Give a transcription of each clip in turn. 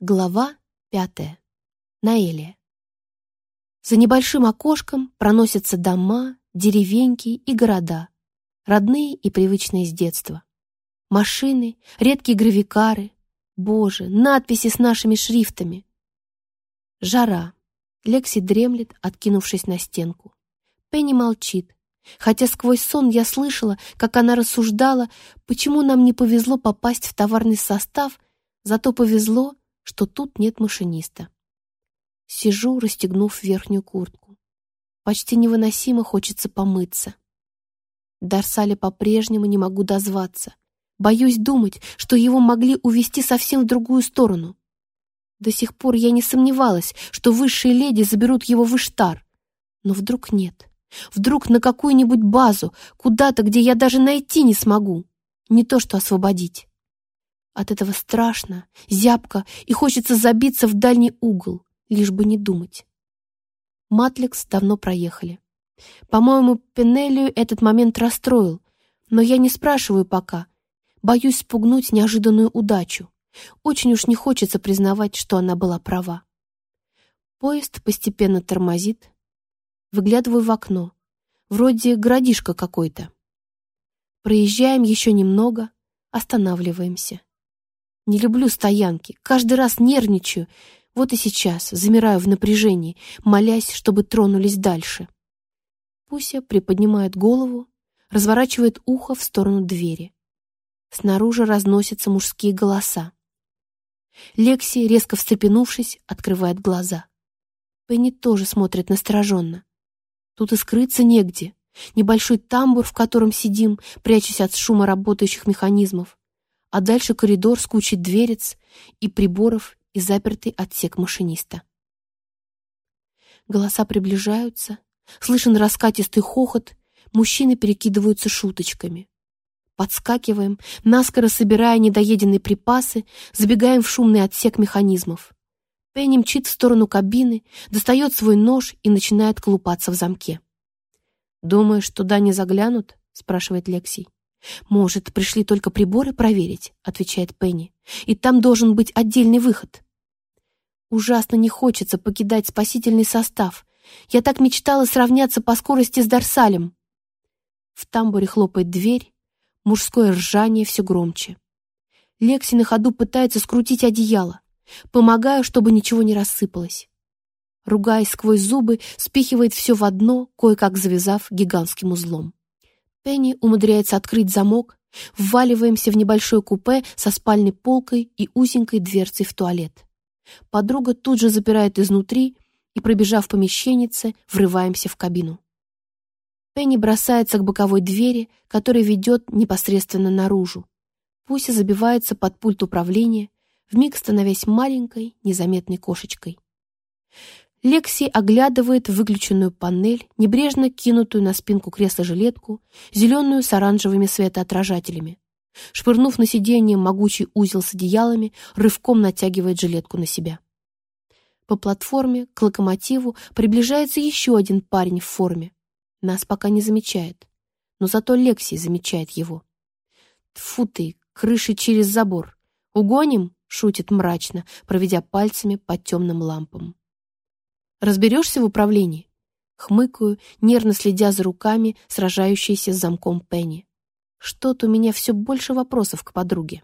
Глава пятая. Наэлия. За небольшим окошком проносятся дома, деревеньки и города, родные и привычные с детства. Машины, редкие гравикары, боже, надписи с нашими шрифтами. Жара. Лекси дремлет, откинувшись на стенку. Пенни молчит, хотя сквозь сон я слышала, как она рассуждала, почему нам не повезло попасть в товарный состав, зато повезло, что тут нет машиниста. Сижу, расстегнув верхнюю куртку. Почти невыносимо хочется помыться. Дарсале по-прежнему не могу дозваться. Боюсь думать, что его могли увести совсем в другую сторону. До сих пор я не сомневалась, что высшие леди заберут его в Иштар. Но вдруг нет. Вдруг на какую-нибудь базу, куда-то, где я даже найти не смогу. Не то что освободить. От этого страшно, зябко и хочется забиться в дальний угол, лишь бы не думать. Матликс давно проехали. По-моему, Пенелию этот момент расстроил, но я не спрашиваю пока. Боюсь спугнуть неожиданную удачу. Очень уж не хочется признавать, что она была права. Поезд постепенно тормозит. Выглядываю в окно. Вроде городишко какой-то. Проезжаем еще немного, останавливаемся. Не люблю стоянки, каждый раз нервничаю. Вот и сейчас замираю в напряжении, молясь, чтобы тронулись дальше. Пуся приподнимает голову, разворачивает ухо в сторону двери. Снаружи разносятся мужские голоса. Лекси, резко встрепенувшись, открывает глаза. Пенни тоже смотрит настороженно. Тут и скрыться негде. Небольшой тамбур, в котором сидим, прячась от шума работающих механизмов а дальше коридор с кучей дверец и приборов и запертый отсек машиниста. Голоса приближаются, слышен раскатистый хохот, мужчины перекидываются шуточками. Подскакиваем, наскоро собирая недоеденные припасы, забегаем в шумный отсек механизмов. Пенни мчит в сторону кабины, достает свой нож и начинает колупаться в замке. «Думаешь, туда не заглянут?» — спрашивает Лексий. «Может, пришли только приборы проверить?» — отвечает Пенни. «И там должен быть отдельный выход». Ужасно не хочется покидать спасительный состав. Я так мечтала сравняться по скорости с Дарсалем. В тамбуре хлопает дверь, мужское ржание все громче. Лекси на ходу пытается скрутить одеяло. Помогаю, чтобы ничего не рассыпалось. Ругаясь сквозь зубы, спихивает все в одно, кое-как завязав гигантским узлом. Пенни умудряется открыть замок, вваливаемся в небольшое купе со спальной полкой и узенькой дверцей в туалет. Подруга тут же запирает изнутри, и, пробежав помещеннице, врываемся в кабину. Пенни бросается к боковой двери, которая ведет непосредственно наружу. Пуся забивается под пульт управления, вмиг становясь маленькой, незаметной кошечкой. Лекси оглядывает выключенную панель, небрежно кинутую на спинку кресла жилетку, зеленую с оранжевыми светоотражателями. Швырнув на сиденье могучий узел с одеялами, рывком натягивает жилетку на себя. По платформе к локомотиву приближается еще один парень в форме. Нас пока не замечает, но зато Лекси замечает его. Тфу ты, крыши через забор. Угоним? — шутит мрачно, проведя пальцами по темным лампам. Разберешься в управлении?» Хмыкаю, нервно следя за руками, сражающейся с замком Пенни. Что-то у меня все больше вопросов к подруге.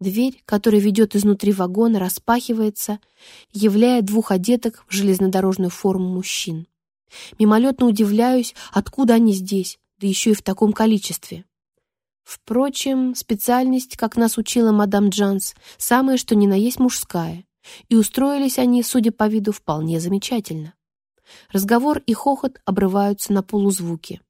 Дверь, которая ведет изнутри вагона, распахивается, являя двух одеток в железнодорожную форму мужчин. Мимолетно удивляюсь, откуда они здесь, да еще и в таком количестве. Впрочем, специальность, как нас учила мадам Джанс, самая что ни на есть мужская и устроились они, судя по виду, вполне замечательно. Разговор и хохот обрываются на полузвуке.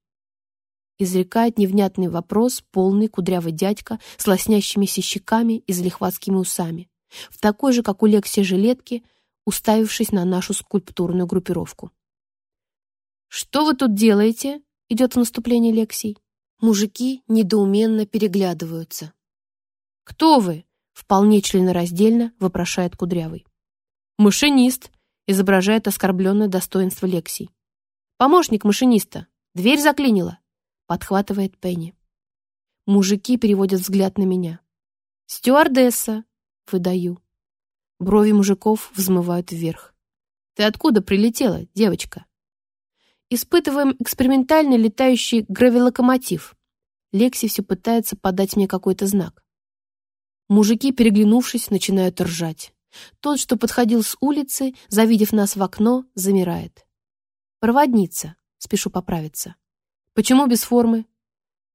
Изрекает невнятный вопрос полный кудрявый дядька с лоснящимися щеками и залихватскими усами, в такой же, как у Лекси, жилетке, уставившись на нашу скульптурную группировку. «Что вы тут делаете?» — идет в наступление Лексий. Мужики недоуменно переглядываются. «Кто вы?» Вполне членораздельно вопрошает Кудрявый. «Машинист!» — изображает оскорбленное достоинство Лексий. «Помощник машиниста! Дверь заклинила!» — подхватывает Пенни. Мужики переводят взгляд на меня. «Стюардесса!» — выдаю. Брови мужиков взмывают вверх. «Ты откуда прилетела, девочка?» «Испытываем экспериментальный летающий гравилокомотив». Лекси все пытается подать мне какой-то знак. Мужики, переглянувшись, начинают ржать. Тот, что подходил с улицы, завидев нас в окно, замирает. «Проводница», — спешу поправиться. «Почему без формы?»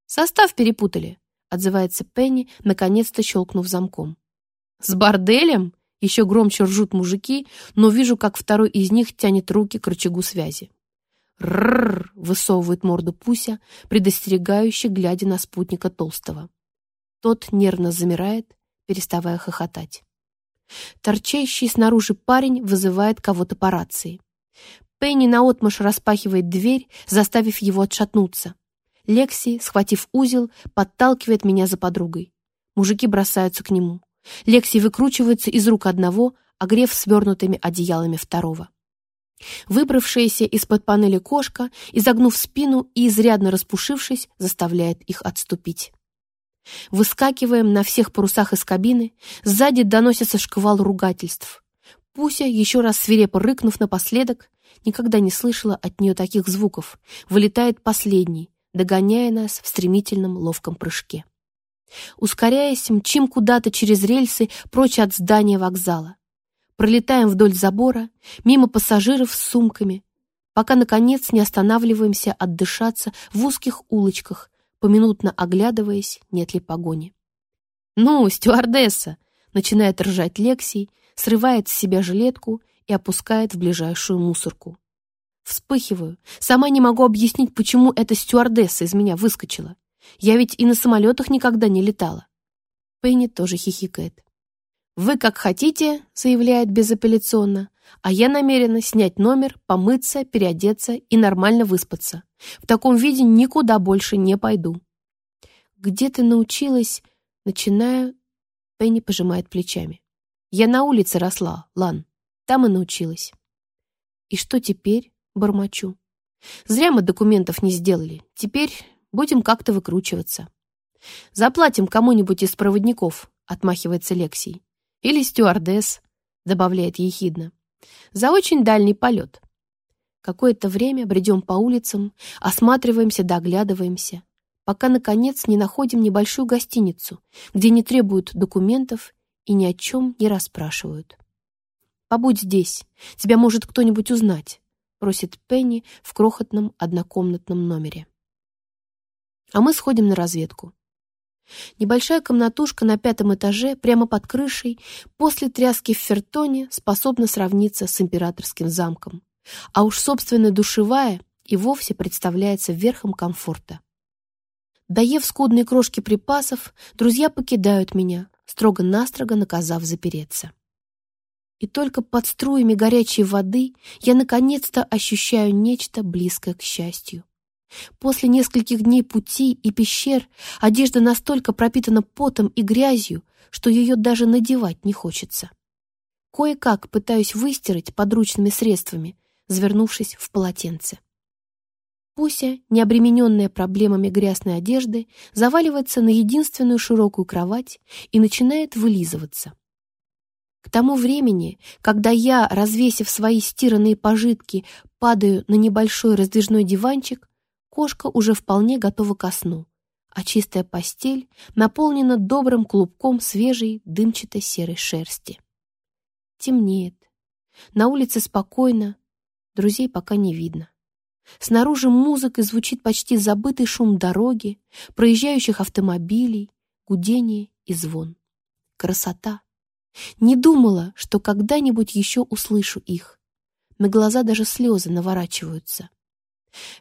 «Состав перепутали», — отзывается Пенни, наконец-то щелкнув замком. «С борделем?» — еще громче ржут мужики, но вижу, как второй из них тянет руки к рычагу связи. «Рррр!» — высовывает морду Пуся, предостерегающе глядя на спутника Толстого. Тот нервно замирает, переставая хохотать. Торчащий снаружи парень вызывает кого-то по рации. Пенни наотмашь распахивает дверь, заставив его отшатнуться. Лекси, схватив узел, подталкивает меня за подругой. Мужики бросаются к нему. Лекси выкручивается из рук одного, огрев свернутыми одеялами второго. Выбравшаяся из-под панели кошка, изогнув спину и изрядно распушившись, заставляет их отступить. Выскакиваем на всех парусах из кабины, сзади доносится шквал ругательств. Пуся, еще раз свирепо рыкнув напоследок, никогда не слышала от нее таких звуков, вылетает последний, догоняя нас в стремительном ловком прыжке. Ускоряясь, мчим куда-то через рельсы прочь от здания вокзала. Пролетаем вдоль забора, мимо пассажиров с сумками, пока, наконец, не останавливаемся отдышаться в узких улочках, поминутно оглядываясь, нет ли погони. «Ну, стюардесса!» — начинает ржать Лексий, срывает с себя жилетку и опускает в ближайшую мусорку. Вспыхиваю. Сама не могу объяснить, почему эта стюардесса из меня выскочила. Я ведь и на самолетах никогда не летала. Пенни тоже хихикает. «Вы как хотите», — заявляет безапелляционно, «а я намерена снять номер, помыться, переодеться и нормально выспаться. В таком виде никуда больше не пойду». «Где ты научилась?» Начинаю. Пенни пожимает плечами. «Я на улице росла, Лан. Там и научилась». «И что теперь?» — бормочу. «Зря мы документов не сделали. Теперь будем как-то выкручиваться». «Заплатим кому-нибудь из проводников», — отмахивается Лексий. Или стюардесс, добавляет ехидно. За очень дальний полет. Какое-то время бредем по улицам, осматриваемся, доглядываемся, пока, наконец, не находим небольшую гостиницу, где не требуют документов и ни о чем не расспрашивают. «Побудь здесь, тебя может кто-нибудь узнать», просит Пенни в крохотном однокомнатном номере. А мы сходим на разведку. Небольшая комнатушка на пятом этаже, прямо под крышей, после тряски в фертоне способна сравниться с императорским замком. А уж собственная душевая и вовсе представляется верхом комфорта. Доев скудные крошки припасов, друзья покидают меня, строго-настрого наказав запереться. И только под струями горячей воды я наконец-то ощущаю нечто близкое к счастью. После нескольких дней пути и пещер одежда настолько пропитана потом и грязью, что ее даже надевать не хочется. Кое-как пытаюсь выстирать подручными средствами, завернувшись в полотенце. Пуся, не обремененная проблемами грязной одежды, заваливается на единственную широкую кровать и начинает вылизываться. К тому времени, когда я, развесив свои стиранные пожитки, падаю на небольшой раздвижной диванчик, Кошка уже вполне готова ко сну, а чистая постель наполнена добрым клубком свежей дымчатой серой шерсти. Темнеет. На улице спокойно, друзей пока не видно. Снаружи музыкой звучит почти забытый шум дороги, проезжающих автомобилей, гудение и звон. Красота! Не думала, что когда-нибудь еще услышу их. На глаза даже слезы наворачиваются.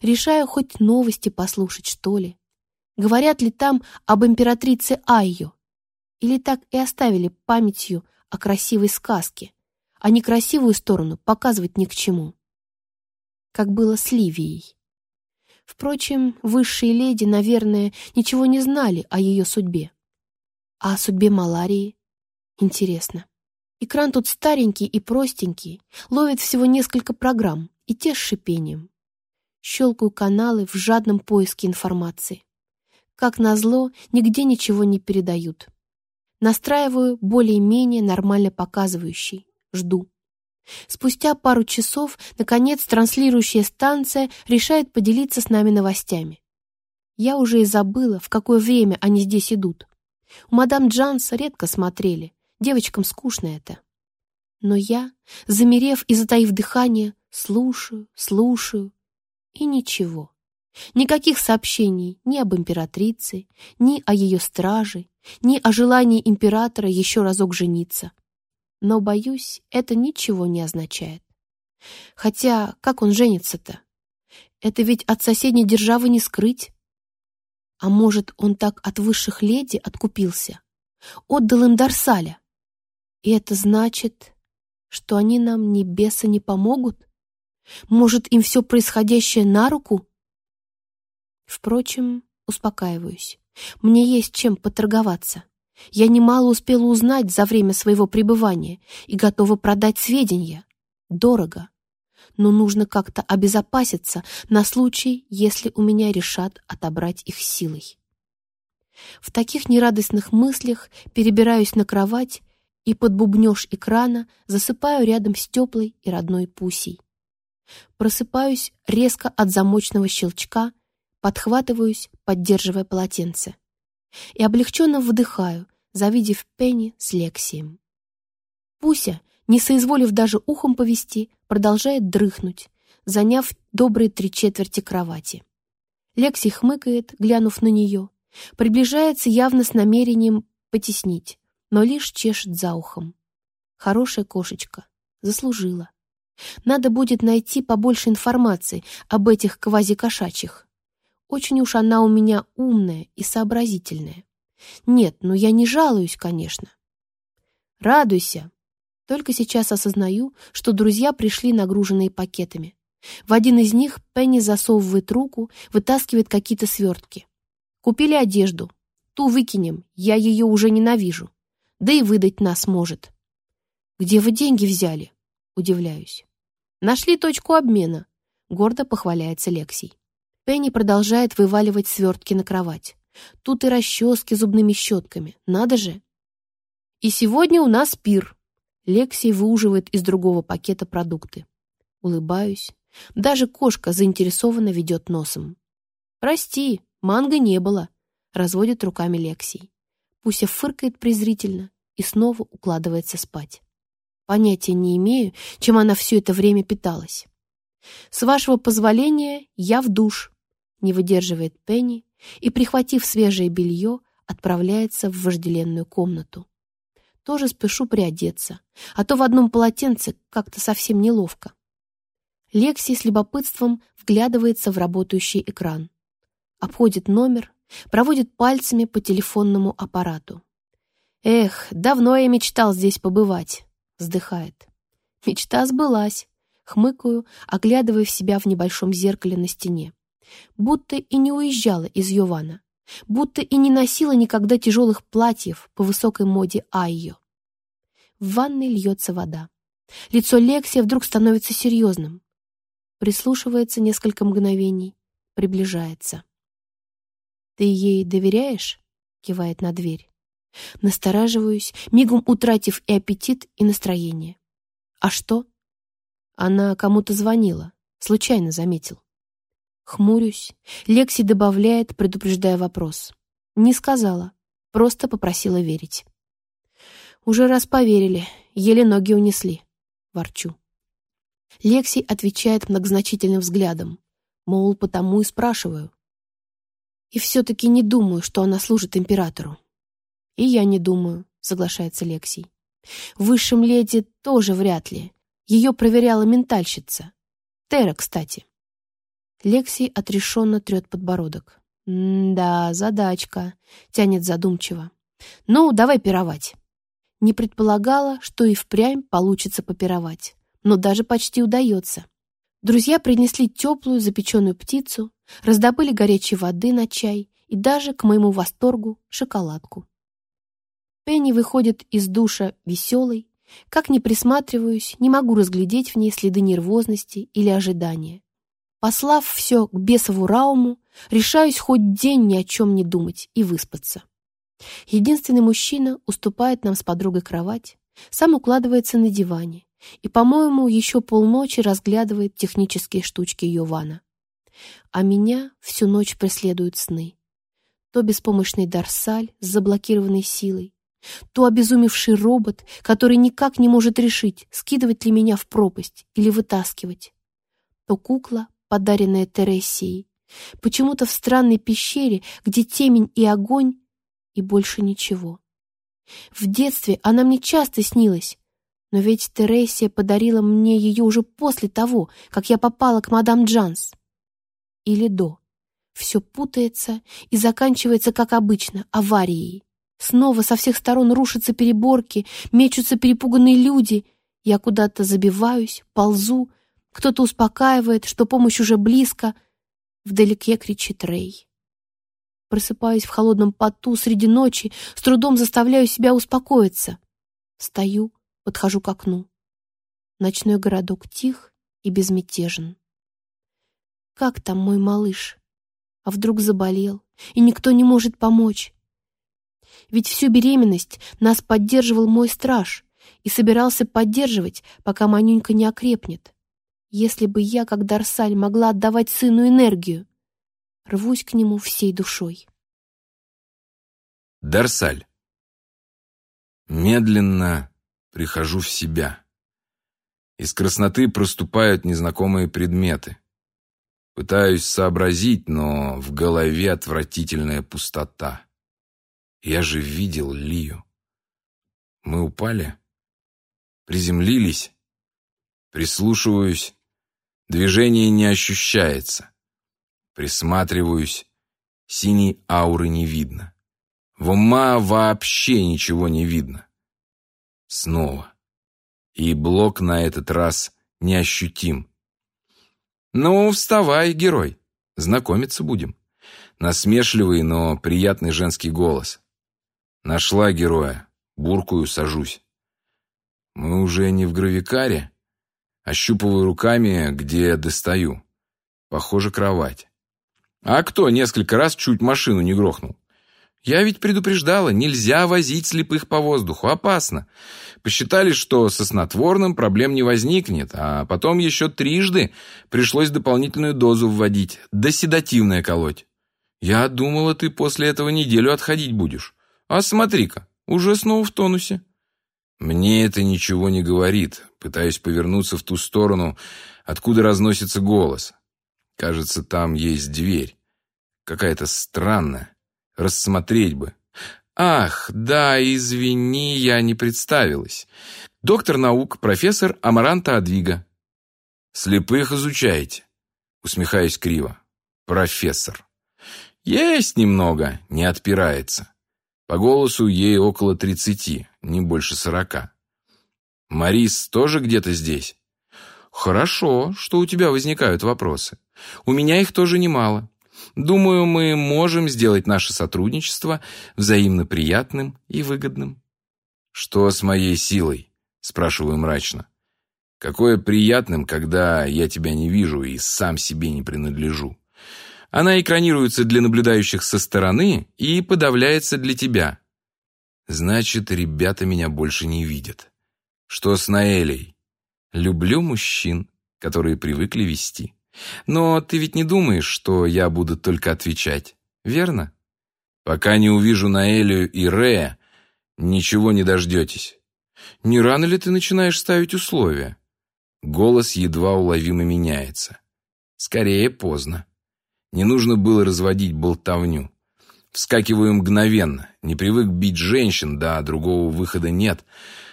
Решаю хоть новости послушать, что ли. Говорят ли там об императрице Айо? Или так и оставили памятью о красивой сказке, а некрасивую сторону показывать ни к чему? Как было с Ливией. Впрочем, высшие леди, наверное, ничего не знали о ее судьбе. А о судьбе Маларии? Интересно. Экран тут старенький и простенький, ловит всего несколько программ, и те с шипением щелкаю каналы в жадном поиске информации. Как назло, нигде ничего не передают. Настраиваю более-менее нормально показывающий. Жду. Спустя пару часов, наконец, транслирующая станция решает поделиться с нами новостями. Я уже и забыла, в какое время они здесь идут. У мадам Джанс редко смотрели, девочкам скучно это. Но я, замерев и затаив дыхание, слушаю, слушаю, и ничего. Никаких сообщений ни об императрице, ни о ее страже, ни о желании императора еще разок жениться. Но, боюсь, это ничего не означает. Хотя, как он женится-то? Это ведь от соседней державы не скрыть. А может, он так от высших леди откупился? Отдал им Дарсаля. И это значит, что они нам ни беса не помогут? Может, им все происходящее на руку? Впрочем, успокаиваюсь. Мне есть чем поторговаться. Я немало успела узнать за время своего пребывания и готова продать сведения. Дорого. Но нужно как-то обезопаситься на случай, если у меня решат отобрать их силой. В таких нерадостных мыслях перебираюсь на кровать и под бубнёж экрана засыпаю рядом с теплой и родной Пусей. Просыпаюсь резко от замочного щелчка, подхватываюсь, поддерживая полотенце. И облегченно выдыхаю, завидев Пенни с Лексием. Пуся, не соизволив даже ухом повести, продолжает дрыхнуть, заняв добрые три четверти кровати. Лекси хмыкает, глянув на нее, приближается явно с намерением потеснить, но лишь чешет за ухом. Хорошая кошечка, заслужила. Надо будет найти побольше информации об этих квазикошачьих. Очень уж она у меня умная и сообразительная. Нет, ну я не жалуюсь, конечно. Радуйся. Только сейчас осознаю, что друзья пришли нагруженные пакетами. В один из них Пенни засовывает руку, вытаскивает какие-то свертки. Купили одежду. Ту выкинем, я ее уже ненавижу. Да и выдать нас может. Где вы деньги взяли? Удивляюсь. Нашли точку обмена. Гордо похваляется Лексий. Пенни продолжает вываливать свертки на кровать. Тут и расчески зубными щетками. Надо же. И сегодня у нас пир. Лексий выуживает из другого пакета продукты. Улыбаюсь. Даже кошка заинтересованно ведет носом. «Прости, манго не было», — разводит руками Лексий. Пуся фыркает презрительно и снова укладывается спать. Понятия не имею, чем она все это время питалась. «С вашего позволения я в душ», — не выдерживает Пенни и, прихватив свежее белье, отправляется в вожделенную комнату. Тоже спешу приодеться, а то в одном полотенце как-то совсем неловко. Лекси с любопытством вглядывается в работающий экран. Обходит номер, проводит пальцами по телефонному аппарату. «Эх, давно я мечтал здесь побывать», — вздыхает. «Мечта сбылась», — хмыкаю, оглядывая себя в небольшом зеркале на стене будто и не уезжала из Йована, будто и не носила никогда тяжелых платьев по высокой моде Айо. В ванной льется вода. Лицо Лексия вдруг становится серьезным. Прислушивается несколько мгновений, приближается. «Ты ей доверяешь?» — кивает на дверь. Настораживаюсь, мигом утратив и аппетит, и настроение. «А что?» Она кому-то звонила, случайно заметил. Хмурюсь. Лекси добавляет, предупреждая вопрос. Не сказала, просто попросила верить. Уже раз поверили, еле ноги унесли. Ворчу. Лекси отвечает многозначительным взглядом. Мол, потому и спрашиваю. И все-таки не думаю, что она служит императору. И я не думаю, соглашается Лексий. Высшим леди тоже вряд ли. Ее проверяла ментальщица. Тера, кстати. Лексий отрешенно трет подбородок. «Да, задачка», — тянет задумчиво. «Ну, давай пировать». Не предполагала, что и впрямь получится попировать, но даже почти удается. Друзья принесли теплую запеченную птицу, раздобыли горячей воды на чай и даже, к моему восторгу, шоколадку. Пенни выходит из душа веселой. Как ни присматриваюсь, не могу разглядеть в ней следы нервозности или ожидания. Послав все к бесову Рауму, решаюсь хоть день ни о чем не думать и выспаться. Единственный мужчина уступает нам с подругой кровать, сам укладывается на диване и, по-моему, еще полночи разглядывает технические штучки Йована. А меня всю ночь преследуют сны. То беспомощный Дарсаль с заблокированной силой, то обезумевший робот, который никак не может решить, скидывать ли меня в пропасть или вытаскивать, то кукла, подаренная Тересией, почему-то в странной пещере, где темень и огонь, и больше ничего. В детстве она мне часто снилась, но ведь Тересия подарила мне ее уже после того, как я попала к мадам Джанс. Или до. Все путается и заканчивается, как обычно, аварией. Снова со всех сторон рушатся переборки, мечутся перепуганные люди. Я куда-то забиваюсь, ползу. Кто-то успокаивает, что помощь уже близко. Вдалеке кричит Рэй. Просыпаюсь в холодном поту среди ночи, с трудом заставляю себя успокоиться. Стою, подхожу к окну. Ночной городок тих и безмятежен. Как там мой малыш? А вдруг заболел, и никто не может помочь? Ведь всю беременность нас поддерживал мой страж и собирался поддерживать, пока Манюнька не окрепнет. Если бы я, как Дарсаль, могла отдавать сыну энергию, рвусь к нему всей душой. Дарсаль. Медленно прихожу в себя. Из красноты проступают незнакомые предметы. Пытаюсь сообразить, но в голове отвратительная пустота. Я же видел Лию. Мы упали, приземлились, прислушиваюсь, движение не ощущается. Присматриваюсь, синей ауры не видно. В ума вообще ничего не видно. Снова. И блок на этот раз неощутим. «Ну, вставай, герой, знакомиться будем». Насмешливый, но приятный женский голос. Нашла героя. Буркую, сажусь. Мы уже не в гравикаре. Ощупываю руками, где достаю. Похоже, кровать. А кто несколько раз чуть машину не грохнул? Я ведь предупреждала, нельзя возить слепых по воздуху, опасно. Посчитали, что со снотворным проблем не возникнет, а потом еще трижды пришлось дополнительную дозу вводить, да седативное колоть. Я думала, ты после этого неделю отходить будешь. А смотри-ка, уже снова в тонусе. Мне это ничего не говорит. Пытаюсь повернуться в ту сторону, откуда разносится голос. Кажется, там есть дверь. Какая-то странная. Рассмотреть бы. Ах, да, извини, я не представилась. Доктор наук, профессор Амаранта Адвига. Слепых изучаете? Усмехаюсь криво. Профессор. Есть немного, не отпирается. По голосу ей около тридцати, не больше сорока. «Марис тоже где-то здесь?» «Хорошо, что у тебя возникают вопросы. У меня их тоже немало. Думаю, мы можем сделать наше сотрудничество взаимно приятным и выгодным». «Что с моей силой?» – спрашиваю мрачно. «Какое приятным, когда я тебя не вижу и сам себе не принадлежу?» Она экранируется для наблюдающих со стороны и подавляется для тебя. Значит, ребята меня больше не видят. Что с Наэлей? Люблю мужчин, которые привыкли вести. Но ты ведь не думаешь, что я буду только отвечать, верно? Пока не увижу Наэлю и Рея, ничего не дождетесь. Не рано ли ты начинаешь ставить условия? Голос едва уловимо меняется. Скорее поздно. Не нужно было разводить болтовню. Вскакиваю мгновенно. Не привык бить женщин, да, другого выхода нет.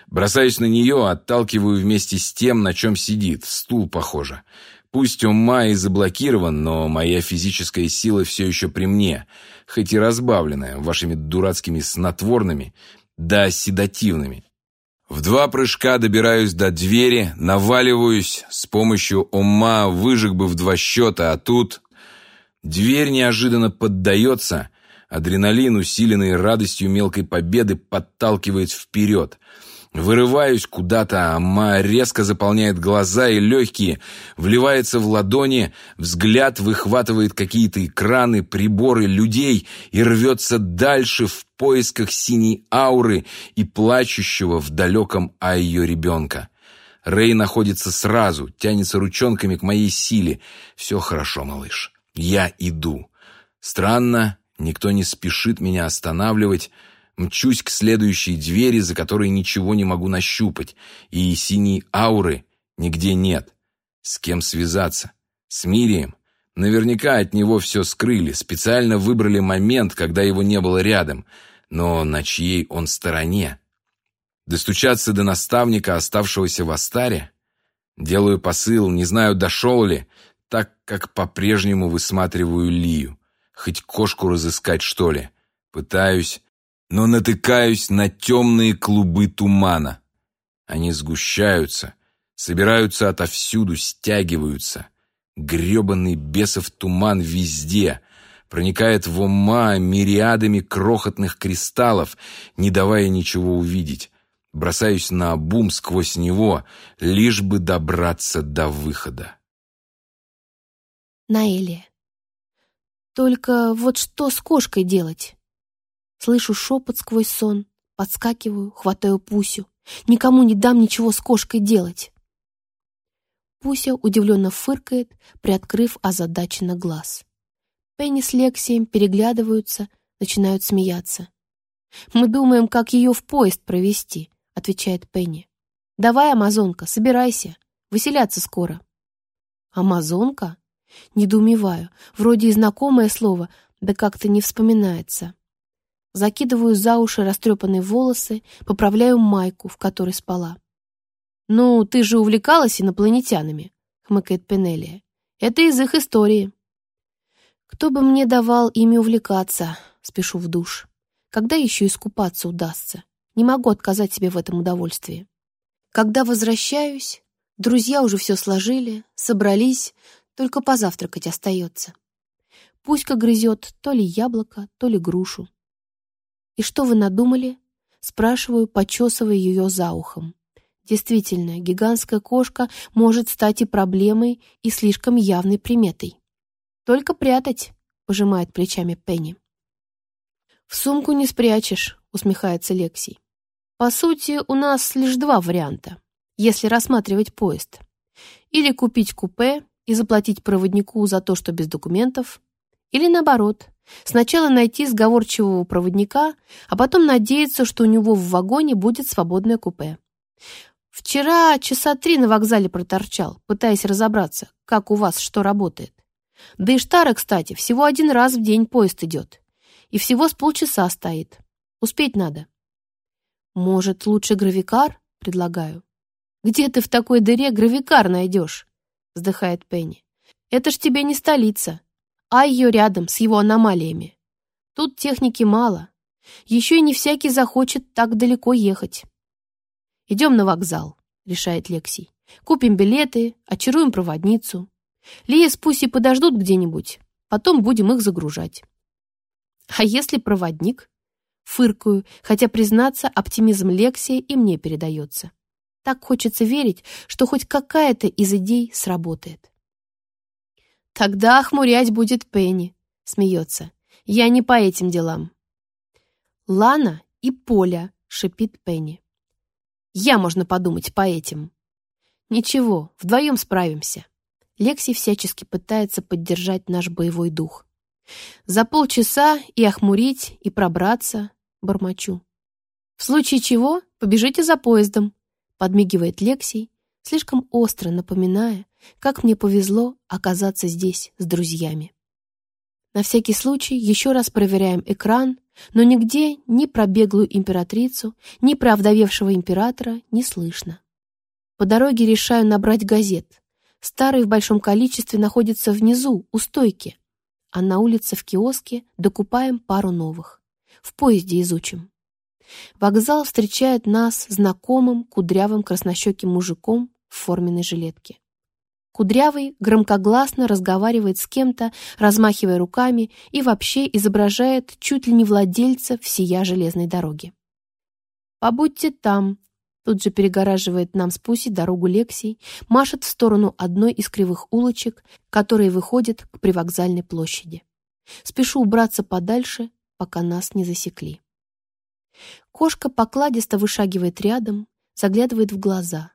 Бросаюсь на нее, отталкиваю вместе с тем, на чем сидит. Стул, похоже. Пусть ума и заблокирован, но моя физическая сила все еще при мне, хоть и разбавленная вашими дурацкими снотворными, да седативными. В два прыжка добираюсь до двери, наваливаюсь, с помощью ума выжег бы в два счета, а тут... Дверь неожиданно поддается, адреналин, усиленный радостью мелкой победы, подталкивает вперед. Вырываюсь куда-то, а ма резко заполняет глаза и легкие, вливается в ладони, взгляд выхватывает какие-то экраны, приборы, людей и рвется дальше в поисках синей ауры и плачущего в далеком о ее ребенка. Рэй находится сразу, тянется ручонками к моей силе. «Все хорошо, малыш. Я иду». Странно, никто не спешит меня останавливать, Мчусь к следующей двери, за которой ничего не могу нащупать, и синей ауры нигде нет. С кем связаться? С Мирием? Наверняка от него все скрыли, специально выбрали момент, когда его не было рядом. Но на чьей он стороне? Достучаться до наставника, оставшегося в Астаре? Делаю посыл, не знаю, дошел ли, как по-прежнему высматриваю Лию. Хоть кошку разыскать, что ли. Пытаюсь, но натыкаюсь на темные клубы тумана. Они сгущаются, собираются отовсюду, стягиваются. Гребаный бесов туман везде, проникает в ума мириадами крохотных кристаллов, не давая ничего увидеть. Бросаюсь на обум сквозь него, лишь бы добраться до выхода. Наэлия. Только вот что с кошкой делать? Слышу шепот сквозь сон, подскакиваю, хватаю Пусю. Никому не дам ничего с кошкой делать. Пуся удивленно фыркает, приоткрыв озадаченно глаз. Пенни с Лексием переглядываются, начинают смеяться. «Мы думаем, как ее в поезд провести», — отвечает Пенни. «Давай, Амазонка, собирайся. Выселяться скоро». «Амазонка?» Недоумеваю. Вроде и знакомое слово, да как-то не вспоминается. Закидываю за уши растрепанные волосы, поправляю майку, в которой спала. «Ну, ты же увлекалась инопланетянами», — хмыкает Пенелия. «Это из их истории». «Кто бы мне давал ими увлекаться?» — спешу в душ. «Когда еще искупаться удастся? Не могу отказать себе в этом удовольствии». Когда возвращаюсь, друзья уже все сложили, собрались, только позавтракать остается. Пуська грызет то ли яблоко, то ли грушу. «И что вы надумали?» Спрашиваю, почесывая ее за ухом. Действительно, гигантская кошка может стать и проблемой, и слишком явной приметой. «Только прятать», — пожимает плечами Пенни. «В сумку не спрячешь», — усмехается Лексий. «По сути, у нас лишь два варианта, если рассматривать поезд. Или купить купе и заплатить проводнику за то, что без документов, или наоборот, Сначала найти сговорчивого проводника, а потом надеяться, что у него в вагоне будет свободное купе. Вчера часа три на вокзале проторчал, пытаясь разобраться, как у вас что работает. Да и Штара, кстати, всего один раз в день поезд идет. И всего с полчаса стоит. Успеть надо. Может, лучше гравикар? Предлагаю. Где ты в такой дыре гравикар найдешь? Вздыхает Пенни. Это ж тебе не столица а ее рядом с его аномалиями. Тут техники мало. Еще и не всякий захочет так далеко ехать. «Идем на вокзал», — решает Лексий. «Купим билеты, очаруем проводницу. Лия с Пуси подождут где-нибудь, потом будем их загружать». «А если проводник?» Фыркаю, хотя, признаться, оптимизм Лексия и мне передается. Так хочется верить, что хоть какая-то из идей сработает. «Тогда охмурять будет Пенни», — смеется. «Я не по этим делам». «Лана и Поля», — шипит Пенни. «Я, можно подумать, по этим». «Ничего, вдвоем справимся». Лекси всячески пытается поддержать наш боевой дух. «За полчаса и охмурить, и пробраться», — бормочу. «В случае чего побежите за поездом», — подмигивает Лексий, слишком остро напоминая, как мне повезло оказаться здесь с друзьями. На всякий случай еще раз проверяем экран, но нигде ни про беглую императрицу, ни про овдовевшего императора не слышно. По дороге решаю набрать газет. Старые в большом количестве находятся внизу, у стойки, а на улице в киоске докупаем пару новых. В поезде изучим. Вокзал встречает нас знакомым кудрявым краснощеким мужиком в форменной жилетке. Кудрявый громкогласно разговаривает с кем-то, размахивая руками и вообще изображает чуть ли не владельца всея железной дороги. «Побудьте там», Тут же перегораживает нам с дорогу Лексий, машет в сторону одной из кривых улочек, которые выходят к привокзальной площади. Спешу убраться подальше, пока нас не засекли. Кошка покладисто вышагивает рядом, заглядывает в глаза.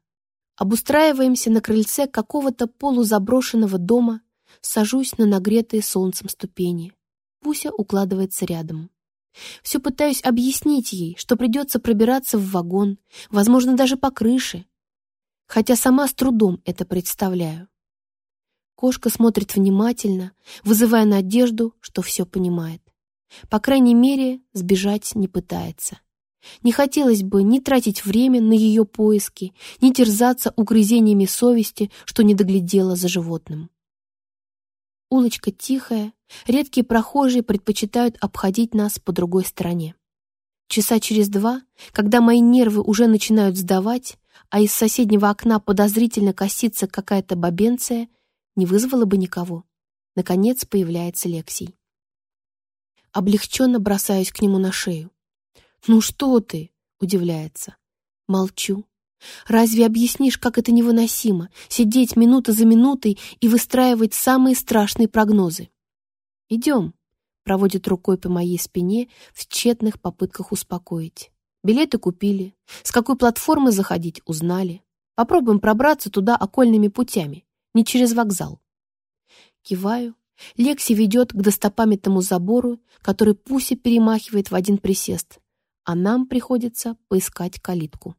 Обустраиваемся на крыльце какого-то полузаброшенного дома, сажусь на нагретые солнцем ступени. Пуся укладывается рядом. Все пытаюсь объяснить ей, что придется пробираться в вагон, возможно, даже по крыше, хотя сама с трудом это представляю. Кошка смотрит внимательно, вызывая надежду, что все понимает. По крайней мере, сбежать не пытается. Не хотелось бы ни тратить время на ее поиски, ни терзаться угрызениями совести, что не доглядела за животным. Улочка тихая, редкие прохожие предпочитают обходить нас по другой стороне. Часа через два, когда мои нервы уже начинают сдавать, а из соседнего окна подозрительно косится какая-то бабенция, не вызвала бы никого. Наконец появляется Лексий. Облегченно бросаюсь к нему на шею. «Ну что ты?» — удивляется. Молчу. Разве объяснишь, как это невыносимо — сидеть минута за минутой и выстраивать самые страшные прогнозы? «Идем», — проводит рукой по моей спине в тщетных попытках успокоить. Билеты купили. С какой платформы заходить, узнали. Попробуем пробраться туда окольными путями, не через вокзал. Киваю. Лекси ведет к достопамятному забору, который Пуся перемахивает в один присест, а нам приходится поискать калитку.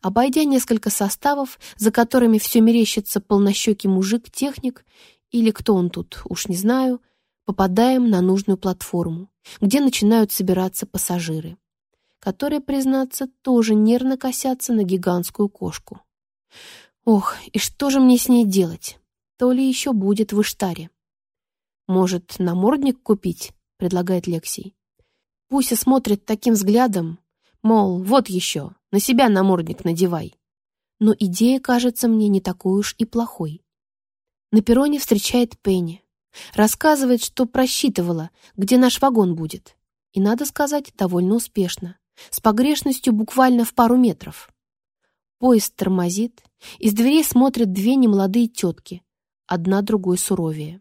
Обойдя несколько составов, за которыми все мерещится полнощекий мужик-техник, или кто он тут, уж не знаю, попадаем на нужную платформу, где начинают собираться пассажиры, которые, признаться, тоже нервно косятся на гигантскую кошку. Ох, и что же мне с ней делать? То ли еще будет в Иштаре. «Может, намордник купить?» — предлагает Лексий. Пуся смотрит таким взглядом, мол, вот еще, на себя намордник надевай. Но идея кажется мне не такой уж и плохой. На перроне встречает Пенни. Рассказывает, что просчитывала, где наш вагон будет. И, надо сказать, довольно успешно. С погрешностью буквально в пару метров. Поезд тормозит, из дверей смотрят две немолодые тетки, одна другой суровее.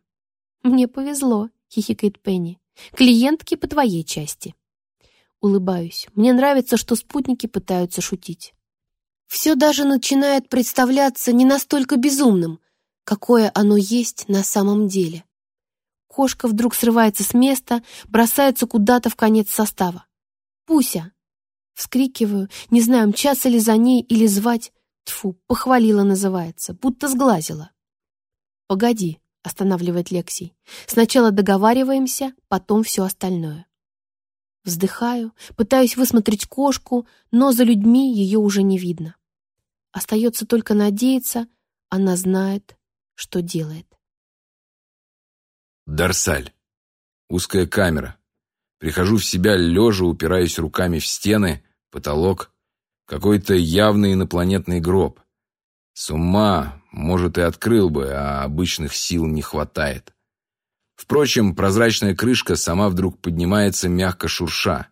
«Мне повезло», — хихикает Пенни. «Клиентки по твоей части». Улыбаюсь. Мне нравится, что спутники пытаются шутить. Все даже начинает представляться не настолько безумным, какое оно есть на самом деле. Кошка вдруг срывается с места, бросается куда-то в конец состава. «Пуся!» Вскрикиваю, не знаю, мчаться ли за ней или звать. Тфу, похвалила называется, будто сглазила. «Погоди», — останавливает Лексий. «Сначала договариваемся, потом все остальное». Вздыхаю, пытаюсь высмотреть кошку, но за людьми ее уже не видно. Остается только надеяться, она знает, что делает. Дарсаль. Узкая камера. Прихожу в себя лежа, упираюсь руками в стены, потолок. Какой-то явный инопланетный гроб. С ума, может, и открыл бы, а обычных сил не хватает. Впрочем, прозрачная крышка сама вдруг поднимается мягко шурша.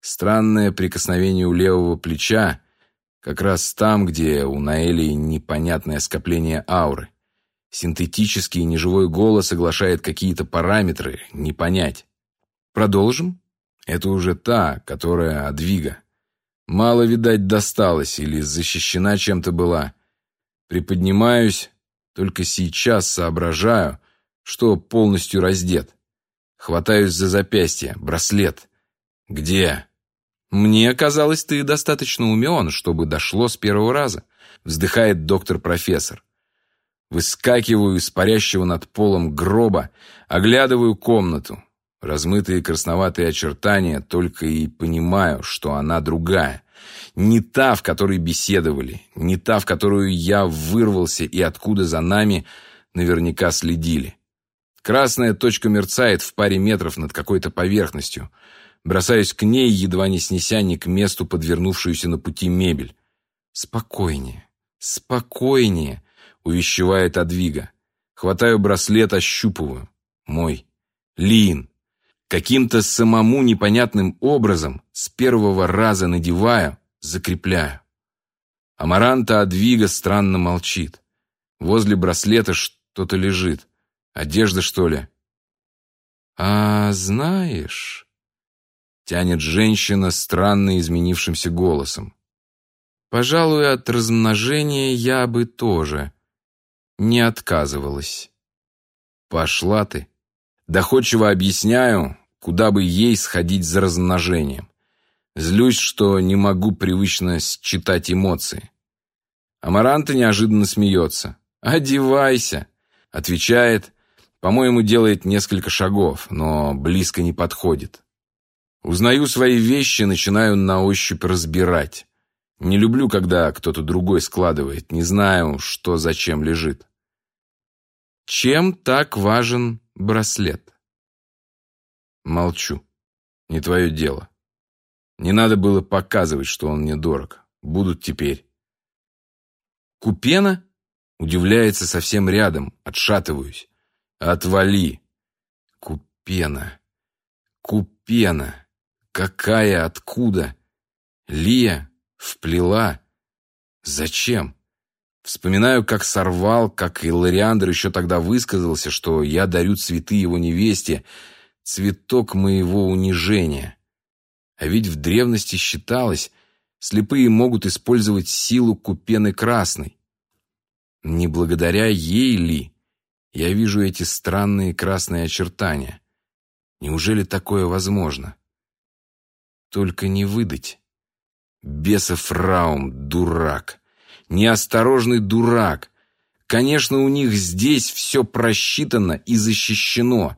Странное прикосновение у левого плеча, как раз там, где у Наэли непонятное скопление ауры. Синтетический неживой голос оглашает какие-то параметры, не понять. Продолжим? Это уже та, которая отвига. Мало, видать, досталась или защищена чем-то была. Приподнимаюсь, только сейчас соображаю, что полностью раздет. Хватаюсь за запястье, браслет. Где? Мне казалось, ты достаточно умен, чтобы дошло с первого раза, вздыхает доктор-профессор. Выскакиваю из парящего над полом гроба, оглядываю комнату. Размытые красноватые очертания, только и понимаю, что она другая. Не та, в которой беседовали, не та, в которую я вырвался и откуда за нами наверняка следили. Красная точка мерцает в паре метров над какой-то поверхностью. Бросаюсь к ней, едва не снеся ни к месту подвернувшуюся на пути мебель. Спокойнее, спокойнее увещевает Адвига. Хватаю браслет, ощупываю. Мой. Лин. Каким-то самому непонятным образом с первого раза надеваю, закрепляю. Амаранта Адвига странно молчит. Возле браслета что-то лежит. Одежда, что ли? «А знаешь...» — тянет женщина странно изменившимся голосом. «Пожалуй, от размножения я бы тоже не отказывалась». «Пошла ты!» Доходчиво объясняю, куда бы ей сходить за размножением. Злюсь, что не могу привычно считать эмоции. Амаранта неожиданно смеется. «Одевайся!» Отвечает, по-моему, делает несколько шагов, но близко не подходит. Узнаю свои вещи, начинаю на ощупь разбирать. Не люблю, когда кто-то другой складывает, не знаю, что зачем лежит. Чем так важен браслет? Молчу. Не твое дело. Не надо было показывать, что он мне дорог. Будут теперь. Купена? Удивляется совсем рядом, отшатываюсь. Отвали. Купена. Купена. Какая, откуда? Лия вплела. Зачем? Вспоминаю, как сорвал, как Илариандр еще тогда высказался, что я дарю цветы его невесте, цветок моего унижения. А ведь в древности считалось, слепые могут использовать силу купены красной. Не благодаря ей ли я вижу эти странные красные очертания. Неужели такое возможно? Только не выдать. Бесов Раум, дурак. Неосторожный дурак. Конечно, у них здесь все просчитано и защищено.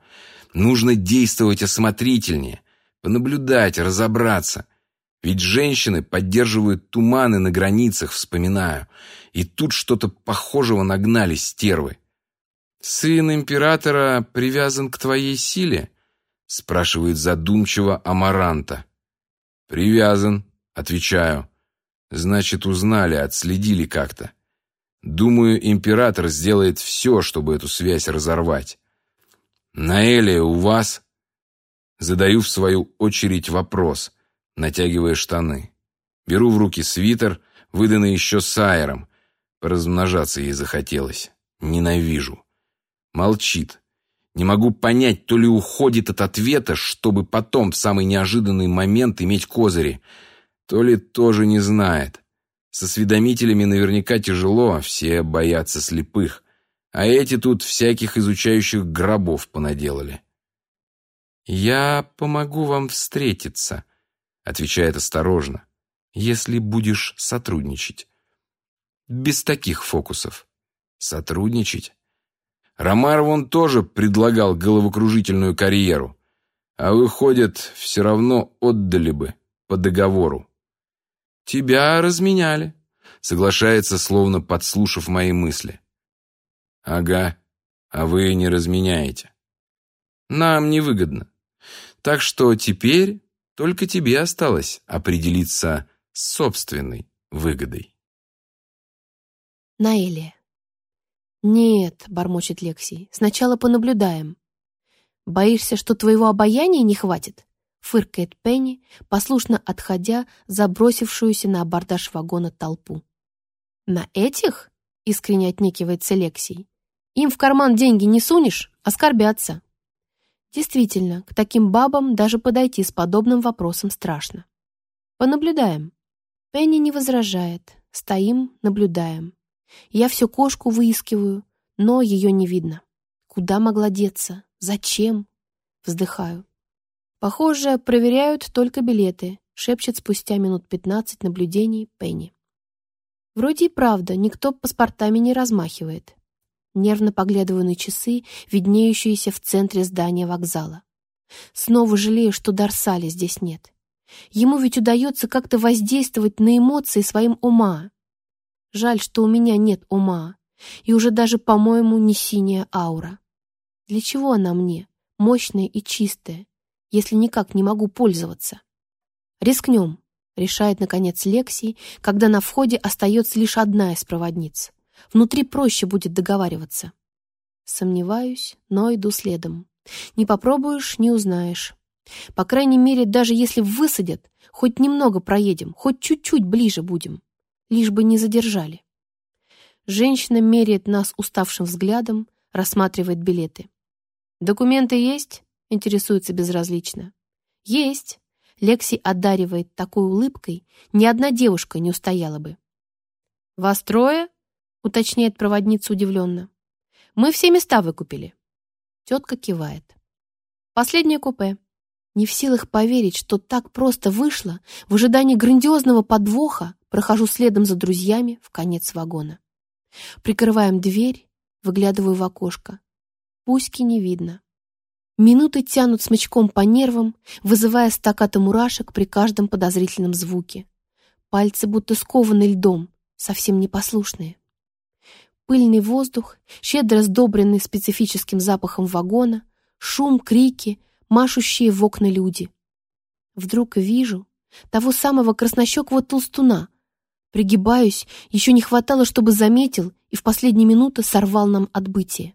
Нужно действовать осмотрительнее, понаблюдать, разобраться. Ведь женщины поддерживают туманы на границах, вспоминаю. И тут что-то похожего нагнали стервы. «Сын императора привязан к твоей силе?» — спрашивает задумчиво Амаранта. «Привязан», — отвечаю. «Значит, узнали, отследили как-то. Думаю, император сделает все, чтобы эту связь разорвать. Наэлия у вас?» Задаю в свою очередь вопрос, натягивая штаны. Беру в руки свитер, выданный еще Сайером. Поразмножаться ей захотелось. Ненавижу. Молчит. Не могу понять, то ли уходит от ответа, чтобы потом в самый неожиданный момент иметь козыри, то ли тоже не знает. Со осведомителями наверняка тяжело, все боятся слепых. А эти тут всяких изучающих гробов понаделали. «Я помогу вам встретиться», — отвечает осторожно, «если будешь сотрудничать». Без таких фокусов. Сотрудничать? Ромар вон тоже предлагал головокружительную карьеру. А выходит, все равно отдали бы по договору. «Тебя разменяли», — соглашается, словно подслушав мои мысли. «Ага, а вы не разменяете. Нам невыгодно. Так что теперь только тебе осталось определиться с собственной выгодой». Наэлия. «Нет», — бормочет Лексий, — «сначала понаблюдаем». «Боишься, что твоего обаяния не хватит?» — фыркает Пенни, послушно отходя забросившуюся на абордаж вагона толпу. «На этих?» — искренне отнекивается Лексий. «Им в карман деньги не сунешь, оскорбятся». Действительно, к таким бабам даже подойти с подобным вопросом страшно. Понаблюдаем. Пенни не возражает. Стоим, наблюдаем. Я всю кошку выискиваю, но ее не видно. Куда могла деться? Зачем? Вздыхаю. Похоже, проверяют только билеты, шепчет спустя минут пятнадцать наблюдений Пенни. Вроде и правда, никто паспортами не размахивает. Нервно поглядываю на часы, виднеющиеся в центре здания вокзала. Снова жалею, что Дарсали здесь нет. Ему ведь удается как-то воздействовать на эмоции своим ума, Жаль, что у меня нет ума, и уже даже, по-моему, не синяя аура. Для чего она мне, мощная и чистая, если никак не могу пользоваться? Рискнем, решает, наконец, Лексий, когда на входе остается лишь одна из проводниц. Внутри проще будет договариваться. Сомневаюсь, но иду следом. Не попробуешь — не узнаешь. По крайней мере, даже если высадят, хоть немного проедем, хоть чуть-чуть ближе будем. лишь бы не задержали. Женщина меряет нас уставшим взглядом, рассматривает билеты. «Документы есть?» — интересуется безразлично. «Есть!» — Лекси одаривает такой улыбкой, ни одна девушка не устояла бы. «Вас трое?» — уточняет проводница удивленно. «Мы все места выкупили». Тетка кивает. «Последнее купе». Не в силах поверить, что так просто вышло, в ожидании грандиозного подвоха прохожу следом за друзьями в конец вагона. Прикрываем дверь, выглядываю в окошко. Пуськи не видно. Минуты тянут смычком по нервам, вызывая стакаты мурашек при каждом подозрительном звуке. Пальцы будто скованы льдом, совсем непослушные. Пыльный воздух, щедро сдобренный специфическим запахом вагона, шум, крики, машущие в окна люди. Вдруг вижу того самого краснощекого толстуна. Пригибаюсь, еще не хватало, чтобы заметил и в последние минуты сорвал нам отбытие.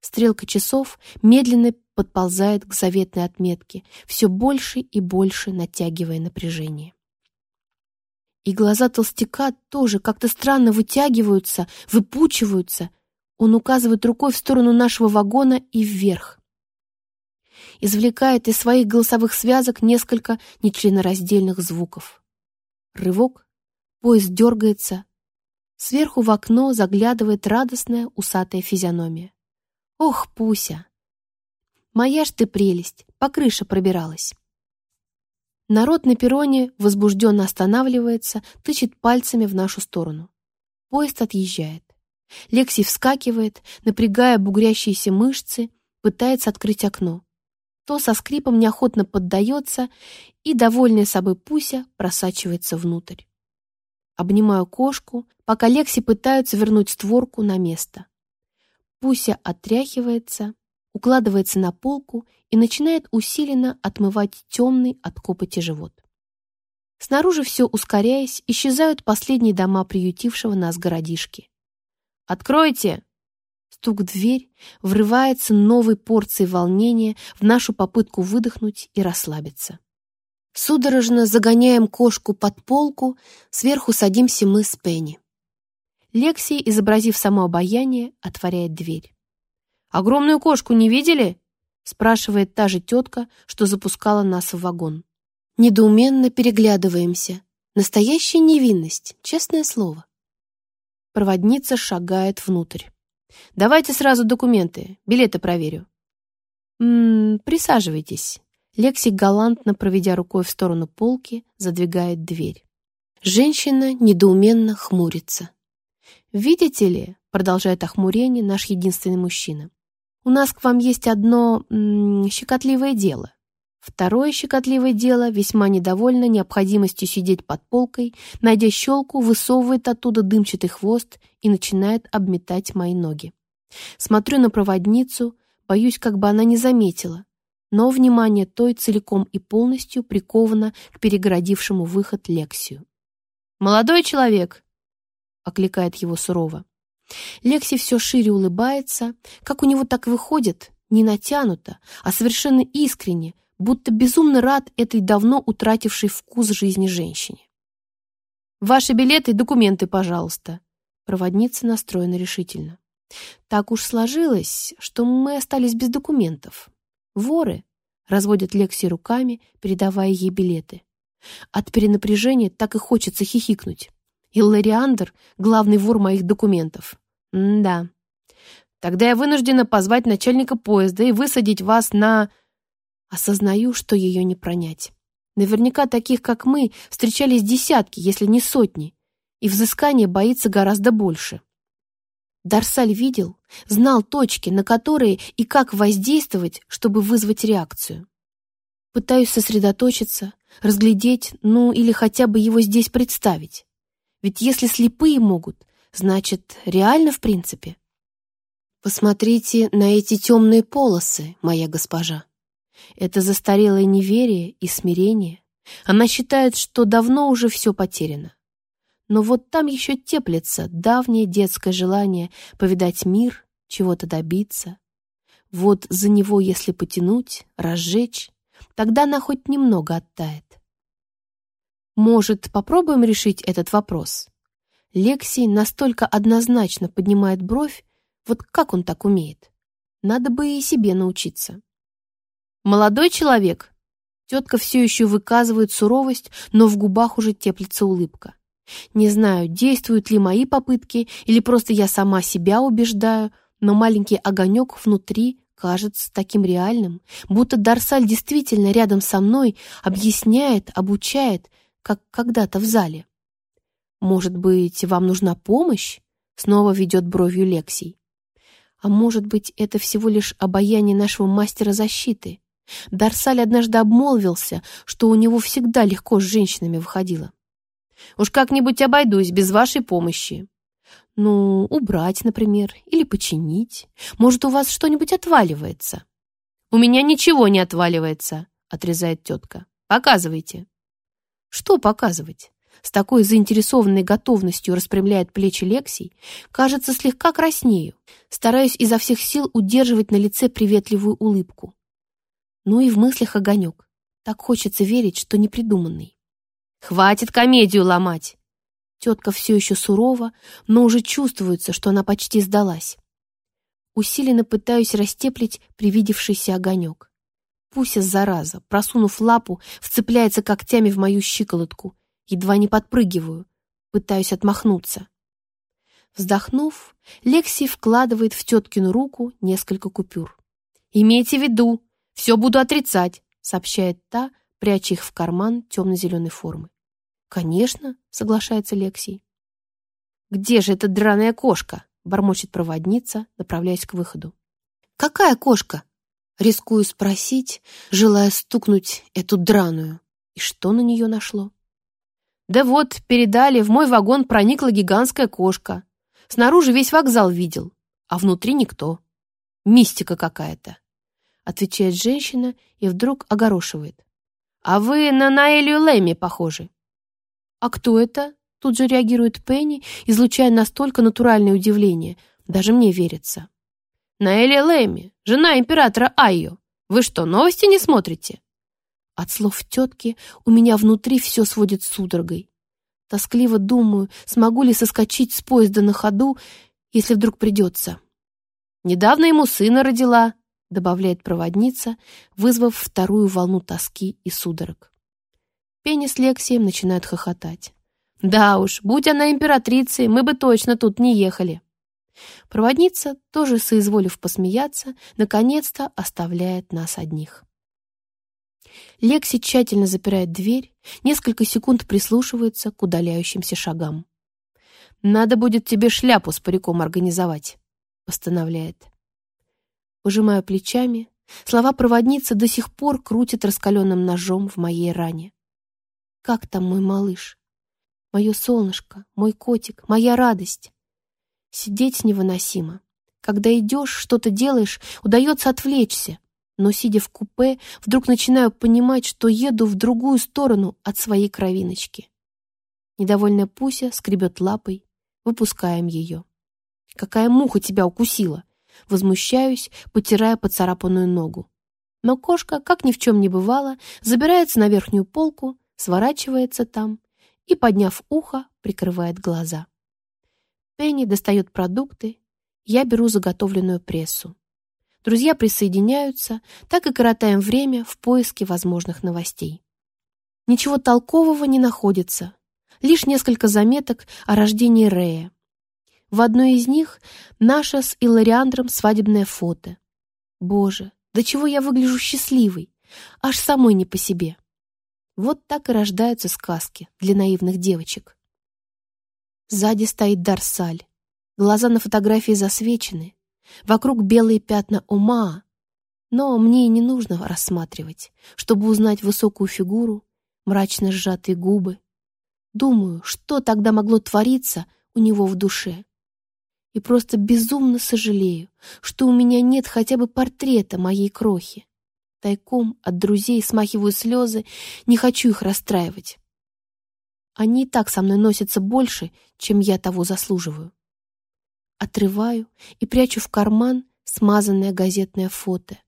Стрелка часов медленно подползает к заветной отметке, все больше и больше натягивая напряжение. И глаза толстяка тоже как-то странно вытягиваются, выпучиваются. Он указывает рукой в сторону нашего вагона и вверх. Извлекает из своих голосовых связок несколько нечленораздельных звуков. Рывок, поезд дергается. Сверху в окно заглядывает радостная усатая физиономия. Ох, Пуся! Моя ж ты прелесть, по крыше пробиралась. Народ на перроне возбужденно останавливается, тычет пальцами в нашу сторону. Поезд отъезжает. Лекси вскакивает, напрягая бугрящиеся мышцы, пытается открыть окно. То со скрипом неохотно поддается, и, довольная собой Пуся, просачивается внутрь. Обнимаю кошку, пока Лекси пытаются вернуть створку на место. Пуся отряхивается, укладывается на полку и начинает усиленно отмывать темный от копоти живот. Снаружи все ускоряясь, исчезают последние дома приютившего нас городишки. «Откройте!» Стук в дверь врывается новой порцией волнения в нашу попытку выдохнуть и расслабиться. Судорожно загоняем кошку под полку, сверху садимся мы с Пенни. Лекси, изобразив само обаяние, отворяет дверь. «Огромную кошку не видели?» спрашивает та же тетка, что запускала нас в вагон. Недоуменно переглядываемся. Настоящая невинность, честное слово. Проводница шагает внутрь. «Давайте сразу документы, билеты проверю». «Ммм, присаживайтесь». Лекси, галантно проведя рукой в сторону полки, задвигает дверь. Женщина недоуменно хмурится. «Видите ли», — продолжает охмурение наш единственный мужчина, «у нас к вам есть одно м -м, щекотливое дело. Второе щекотливое дело, весьма недовольно необходимостью сидеть под полкой, найдя щелку, высовывает оттуда дымчатый хвост и начинает обметать мои ноги. Смотрю на проводницу, боюсь, как бы она не заметила, но внимание той целиком и полностью приковано к перегородившему выход Лексию. «Молодой человек!» окликает его сурово. Лекси все шире улыбается, как у него так выходит, не натянуто, а совершенно искренне, будто безумно рад этой давно утратившей вкус жизни женщине. «Ваши билеты и документы, пожалуйста». Проводница настроена решительно. «Так уж сложилось, что мы остались без документов. Воры», — разводят Лекси руками, передавая ей билеты. От перенапряжения так и хочется хихикнуть. Иллариандр — главный вор моих документов. М да. Тогда я вынуждена позвать начальника поезда и высадить вас на... Осознаю, что ее не пронять. Наверняка таких, как мы, встречались десятки, если не сотни, и взыскание боится гораздо больше. Дарсаль видел, знал точки, на которые и как воздействовать, чтобы вызвать реакцию. Пытаюсь сосредоточиться, разглядеть, ну или хотя бы его здесь представить. Ведь если слепые могут, значит, реально в принципе. Посмотрите на эти темные полосы, моя госпожа. Это застарелое неверие и смирение. Она считает, что давно уже все потеряно. Но вот там еще теплится давнее детское желание повидать мир, чего-то добиться. Вот за него, если потянуть, разжечь, тогда она хоть немного оттает. Может, попробуем решить этот вопрос? Лексий настолько однозначно поднимает бровь, вот как он так умеет? Надо бы и себе научиться. Молодой человек. Тетка все еще выказывает суровость, но в губах уже теплится улыбка. Не знаю, действуют ли мои попытки, или просто я сама себя убеждаю, но маленький огонек внутри кажется таким реальным, будто Дарсаль действительно рядом со мной объясняет, обучает, как когда-то в зале. «Может быть, вам нужна помощь?» — снова ведет бровью Лексий. «А может быть, это всего лишь обаяние нашего мастера защиты?» Дарсаль однажды обмолвился, что у него всегда легко с женщинами выходило. «Уж как-нибудь обойдусь без вашей помощи». «Ну, убрать, например, или починить. Может, у вас что-нибудь отваливается?» «У меня ничего не отваливается», — отрезает тетка. «Показывайте». «Что показывать?» С такой заинтересованной готовностью распрямляет плечи Лексий, кажется, слегка краснею, стараюсь изо всех сил удерживать на лице приветливую улыбку. Ну и в мыслях огонек. Так хочется верить, что непридуманный. «Хватит комедию ломать!» Тетка все еще сурова, но уже чувствуется, что она почти сдалась. Усиленно пытаюсь растеплить привидевшийся огонек. Пуся, зараза, просунув лапу, вцепляется когтями в мою щиколотку. Едва не подпрыгиваю, пытаюсь отмахнуться. Вздохнув, Лекси вкладывает в теткину руку несколько купюр. «Имейте в виду, «Все буду отрицать», — сообщает та, пряча их в карман темно-зеленой формы. «Конечно», — соглашается Лексий. «Где же эта драная кошка?» — бормочет проводница, направляясь к выходу. «Какая кошка?» — рискую спросить, желая стукнуть эту драную. И что на нее нашло? «Да вот, передали, в мой вагон проникла гигантская кошка. Снаружи весь вокзал видел, а внутри никто. Мистика какая-то отвечает женщина и вдруг огорошивает. «А вы на Наэлью Лэми похожи». «А кто это?» Тут же реагирует Пенни, излучая настолько натуральное удивление. Даже мне верится. «Наэлия Лэми, жена императора Айо. Вы что, новости не смотрите?» От слов тетки у меня внутри все сводит судорогой. Тоскливо думаю, смогу ли соскочить с поезда на ходу, если вдруг придется. Недавно ему сына родила, добавляет проводница, вызвав вторую волну тоски и судорог. Пенни с Лексием начинают хохотать. «Да уж, будь она императрицей, мы бы точно тут не ехали». Проводница, тоже соизволив посмеяться, наконец-то оставляет нас одних. Лекси тщательно запирает дверь, несколько секунд прислушивается к удаляющимся шагам. «Надо будет тебе шляпу с париком организовать», — постановляет. Пожимаю плечами. Слова проводницы до сих пор крутят раскаленным ножом в моей ране. Как там мой малыш? Мое солнышко, мой котик, моя радость. Сидеть невыносимо. Когда идешь, что-то делаешь, удается отвлечься. Но, сидя в купе, вдруг начинаю понимать, что еду в другую сторону от своей кровиночки. Недовольная Пуся скребет лапой. Выпускаем ее. «Какая муха тебя укусила?» Возмущаюсь, потирая поцарапанную ногу. Но кошка, как ни в чем не бывало, забирается на верхнюю полку, сворачивается там и, подняв ухо, прикрывает глаза. Пенни достает продукты, я беру заготовленную прессу. Друзья присоединяются, так и коротаем время в поиске возможных новостей. Ничего толкового не находится, лишь несколько заметок о рождении Рея, в одной из них наша с Илариандром свадебное фото. Боже, до чего я выгляжу счастливой, аж самой не по себе. Вот так и рождаются сказки для наивных девочек. Сзади стоит Дарсаль. Глаза на фотографии засвечены. Вокруг белые пятна ума. Но мне и не нужно рассматривать, чтобы узнать высокую фигуру, мрачно сжатые губы. Думаю, что тогда могло твориться у него в душе и просто безумно сожалею, что у меня нет хотя бы портрета моей крохи. Тайком от друзей смахиваю слезы, не хочу их расстраивать. Они и так со мной носятся больше, чем я того заслуживаю. Отрываю и прячу в карман смазанное газетное фото.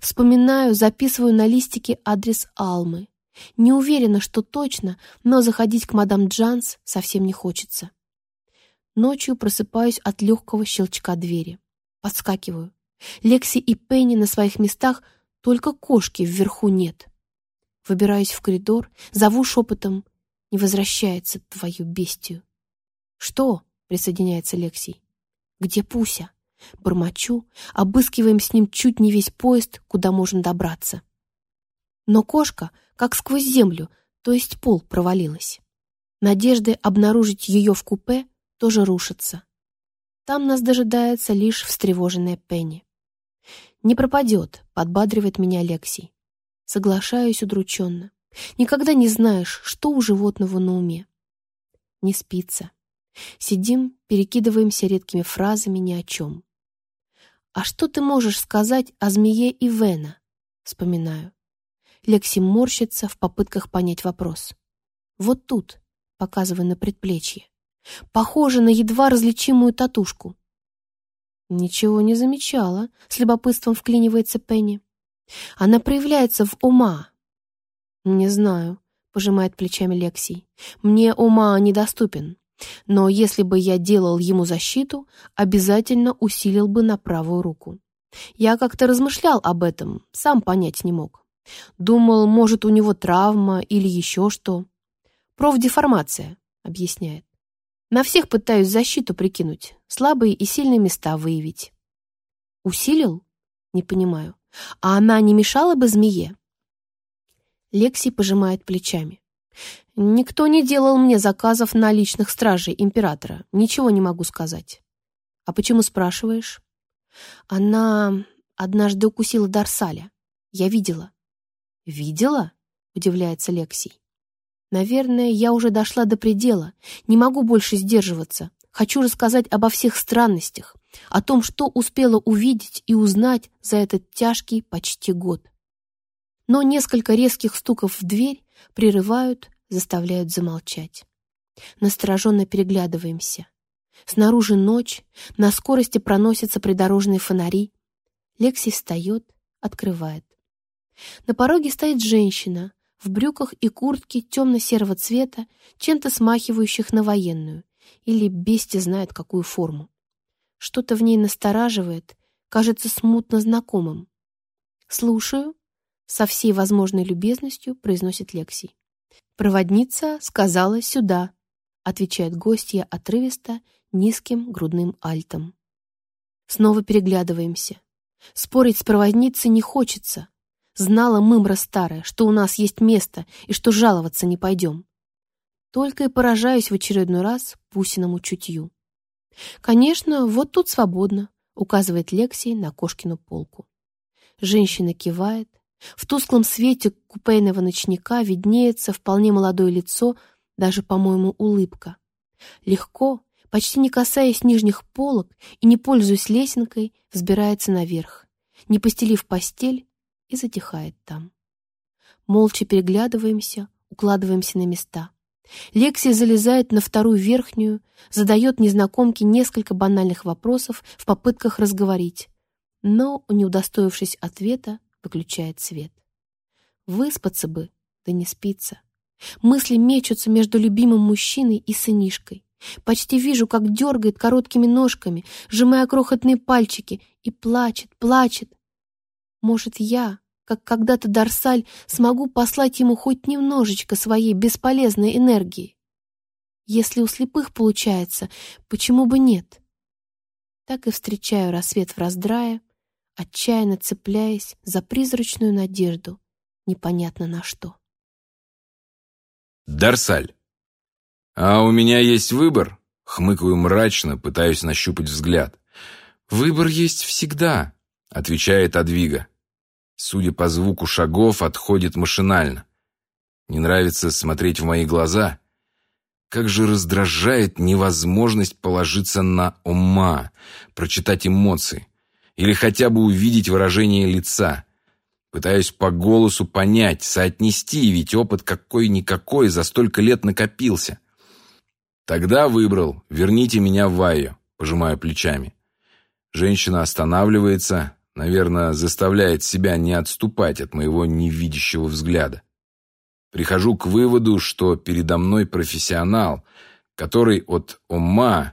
Вспоминаю, записываю на листике адрес Алмы Не уверена, что точно, но заходить к мадам Джанс совсем не хочется. Ночью просыпаюсь от легкого щелчка двери. Подскакиваю. Лекси и Пенни на своих местах, только кошки вверху нет. Выбираюсь в коридор, зову шепотом. Не возвращается твою бестию. «Что?» — присоединяется Лексий. «Где Пуся?» Бормочу, обыскиваем с ним чуть не весь поезд, куда можем добраться. Но кошка как сквозь землю, то есть пол провалилась. Надежды обнаружить ее в купе тоже рушатся. Там нас дожидается лишь встревоженная Пенни. «Не пропадет», — подбадривает меня Алексей. Соглашаюсь удрученно. Никогда не знаешь, что у животного на уме. Не спится. Сидим, перекидываемся редкими фразами ни о чем. «А что ты можешь сказать о змее Ивена?» Вспоминаю. Лекси морщится в попытках понять вопрос. «Вот тут», — показывая на предплечье. «Похоже на едва различимую татушку». «Ничего не замечала», — с любопытством вклинивается Пенни. «Она проявляется в ума». «Не знаю», — пожимает плечами Лексий. «Мне ума недоступен. Но если бы я делал ему защиту, обязательно усилил бы на правую руку. Я как-то размышлял об этом, сам понять не мог. Думал, может, у него травма или еще что. Профдеформация, объясняет. На всех пытаюсь защиту прикинуть, слабые и сильные места выявить. Усилил? Не понимаю. А она не мешала бы змее? Лекси пожимает плечами. Никто не делал мне заказов на личных стражей императора. Ничего не могу сказать. А почему спрашиваешь? Она однажды укусила Дарсаля. Я видела. Видела? Удивляется Лексий. Наверное, я уже дошла до предела. Не могу больше сдерживаться. Хочу рассказать обо всех странностях, о том, что успела увидеть и узнать за этот тяжкий почти год. Но несколько резких стуков в дверь прерывают заставляют замолчать. Настороженно переглядываемся. Снаружи ночь, на скорости проносятся придорожные фонари. Лекси встает, открывает. На пороге стоит женщина в брюках и куртке темно-серого цвета, чем-то смахивающих на военную, или бести знает какую форму. Что-то в ней настораживает, кажется смутно знакомым. «Слушаю», — со всей возможной любезностью произносит Лексий. «Проводница сказала сюда», — отвечает гостья отрывисто, низким грудным альтом. Снова переглядываемся. Спорить с проводницей не хочется. Знала мымра старая, что у нас есть место и что жаловаться не пойдем. Только и поражаюсь в очередной раз Пусиному чутью. «Конечно, вот тут свободно», — указывает Лексий на Кошкину полку. Женщина кивает, в тусклом свете купейного ночника виднеется вполне молодое лицо, даже, по-моему, улыбка. Легко, почти не касаясь нижних полок и не пользуясь лесенкой, взбирается наверх, не постелив постель, и затихает там. Молча переглядываемся, укладываемся на места. Лексия залезает на вторую верхнюю, задает незнакомке несколько банальных вопросов в попытках разговорить, но, не удостоившись ответа, выключает свет. Выспаться бы, да не спится. Мысли мечутся между любимым мужчиной и сынишкой. Почти вижу, как дергает короткими ножками, сжимая крохотные пальчики, и плачет, плачет. Может, я, как когда-то Дарсаль, смогу послать ему хоть немножечко своей бесполезной энергии? Если у слепых получается, почему бы нет? Так и встречаю рассвет в раздрае, отчаянно цепляясь за призрачную надежду, непонятно на что. Дарсаль. А у меня есть выбор? Хмыкаю мрачно, пытаюсь нащупать взгляд. Выбор есть всегда, отвечает Адвига. Судя по звуку шагов, отходит машинально. Не нравится смотреть в мои глаза. Как же раздражает невозможность положиться на ума, прочитать эмоции или хотя бы увидеть выражение лица. Пытаюсь по голосу понять, соотнести, ведь опыт какой-никакой за столько лет накопился. Тогда выбрал «Верните меня в Вайо», пожимая плечами. Женщина останавливается, наверное, заставляет себя не отступать от моего невидящего взгляда. прихожу к выводу, что передо мной профессионал, который от ума,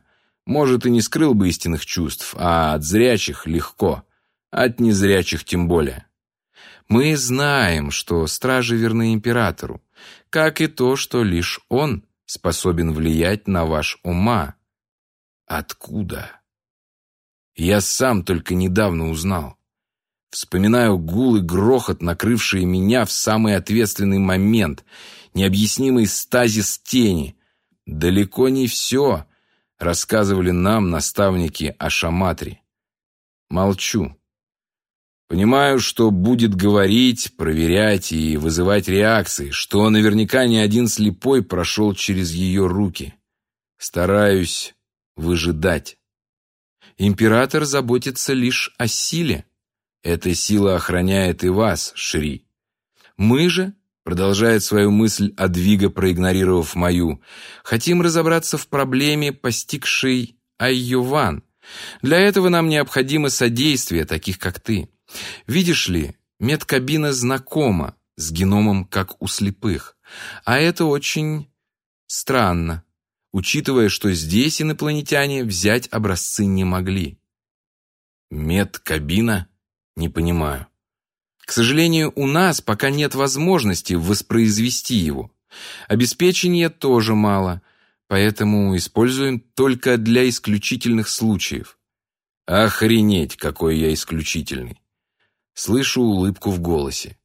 может, и не скрыл бы истинных чувств, а от зрячих легко, от незрячих тем более. Мы знаем, что стражи верны императору, как и то, что лишь он способен влиять на ваш ума. Откуда? Я сам только недавно узнал. Вспоминаю гул и грохот, накрывшие меня в самый ответственный момент, необъяснимый стазис тени. Далеко не все, рассказывали нам наставники о Шаматре. Молчу. Понимаю, что будет говорить, проверять и вызывать реакции, что наверняка ни один слепой прошел через ее руки. Стараюсь выжидать. Император заботится лишь о силе. Эта сила охраняет и вас, Шри. Мы же, продолжает свою мысль Адвига, проигнорировав мою, хотим разобраться в проблеме, постигшей Айюван. Для этого нам необходимо содействие таких, как ты. Видишь ли, медкабина знакома с геномом, как у слепых. А это очень странно, учитывая, что здесь инопланетяне взять образцы не могли. Медкабина? Не понимаю. К сожалению, у нас пока нет возможности воспроизвести его. Обеспечения тоже мало, поэтому используем только для исключительных случаев. Охренеть, какой я исключительный. Слышу улыбку в голосе.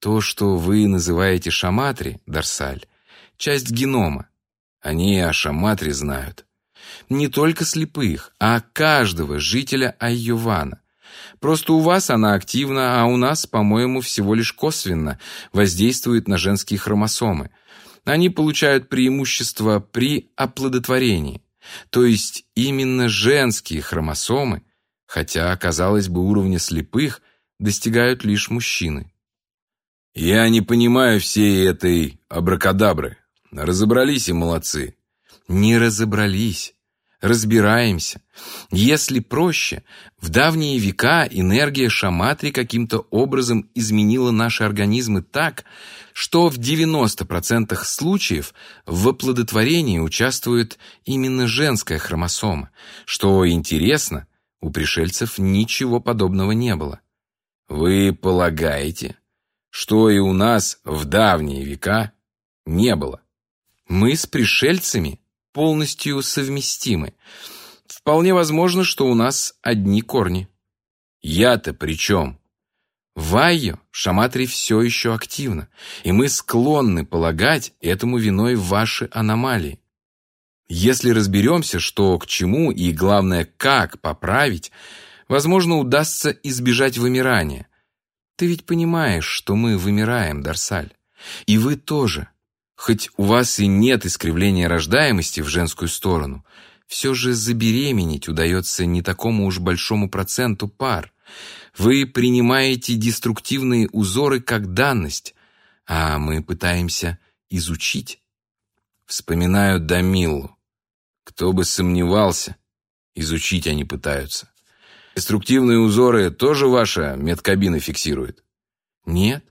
То, что вы называете шаматри, Дарсаль, часть генома. Они о шаматре знают. Не только слепых, а каждого жителя Айювана. Просто у вас она активна, а у нас, по-моему, всего лишь косвенно воздействует на женские хромосомы. Они получают преимущество при оплодотворении. То есть именно женские хромосомы, хотя, казалось бы, уровня слепых, достигают лишь мужчины. Я не понимаю всей этой абракадабры. Разобрались и молодцы. Не разобрались разбираемся. Если проще, в давние века энергия шаматри каким-то образом изменила наши организмы так, что в 90% случаев в оплодотворении участвует именно женская хромосома. Что интересно, у пришельцев ничего подобного не было. Вы полагаете, что и у нас в давние века не было? Мы с пришельцами полностью совместимы. Вполне возможно, что у нас одни корни. Я-то при чем? В Айо Шаматри все еще активно, и мы склонны полагать этому виной ваши аномалии. Если разберемся, что к чему и, главное, как поправить, возможно, удастся избежать вымирания. Ты ведь понимаешь, что мы вымираем, Дарсаль. И вы тоже. Хоть у вас и нет искривления рождаемости в женскую сторону, все же забеременеть удается не такому уж большому проценту пар. Вы принимаете деструктивные узоры как данность, а мы пытаемся изучить. Вспоминаю Дамилу. Кто бы сомневался, изучить они пытаются. Деструктивные узоры тоже ваша медкабина фиксирует? Нет.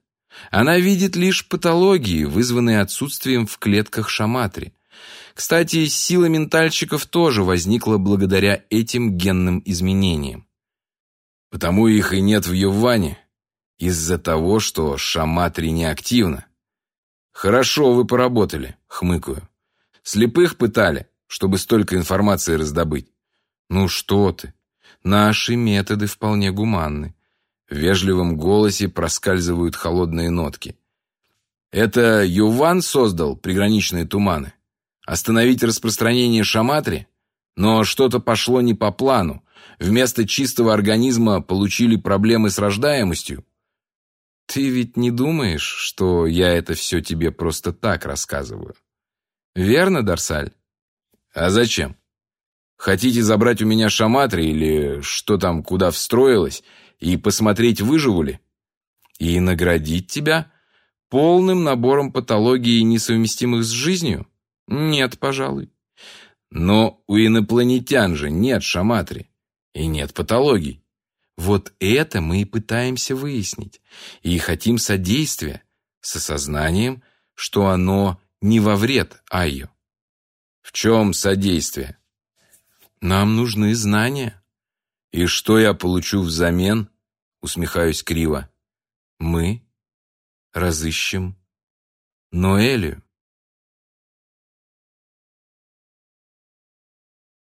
Она видит лишь патологии, вызванные отсутствием в клетках шаматри. Кстати, сила ментальщиков тоже возникла благодаря этим генным изменениям. Потому их и нет в Юване, из-за того, что шаматри неактивна. Хорошо вы поработали, хмыкаю. Слепых пытали, чтобы столько информации раздобыть. Ну что ты? Наши методы вполне гуманны. В вежливом голосе проскальзывают холодные нотки. Это Юван создал приграничные туманы? Остановить распространение шаматри? Но что-то пошло не по плану. Вместо чистого организма получили проблемы с рождаемостью. Ты ведь не думаешь, что я это все тебе просто так рассказываю? Верно, Дарсаль? А зачем? Хотите забрать у меня шаматри или что там куда встроилось и посмотреть, выживу ли. И наградить тебя полным набором патологий, несовместимых с жизнью? Нет, пожалуй. Но у инопланетян же нет шаматри и нет патологий. Вот это мы и пытаемся выяснить. И хотим содействия с осознанием, что оно не во вред Айо. В чем содействие? Нам нужны знания. И что я получу взамен? Усмехаюсь криво. Мы разыщем Ноэлию.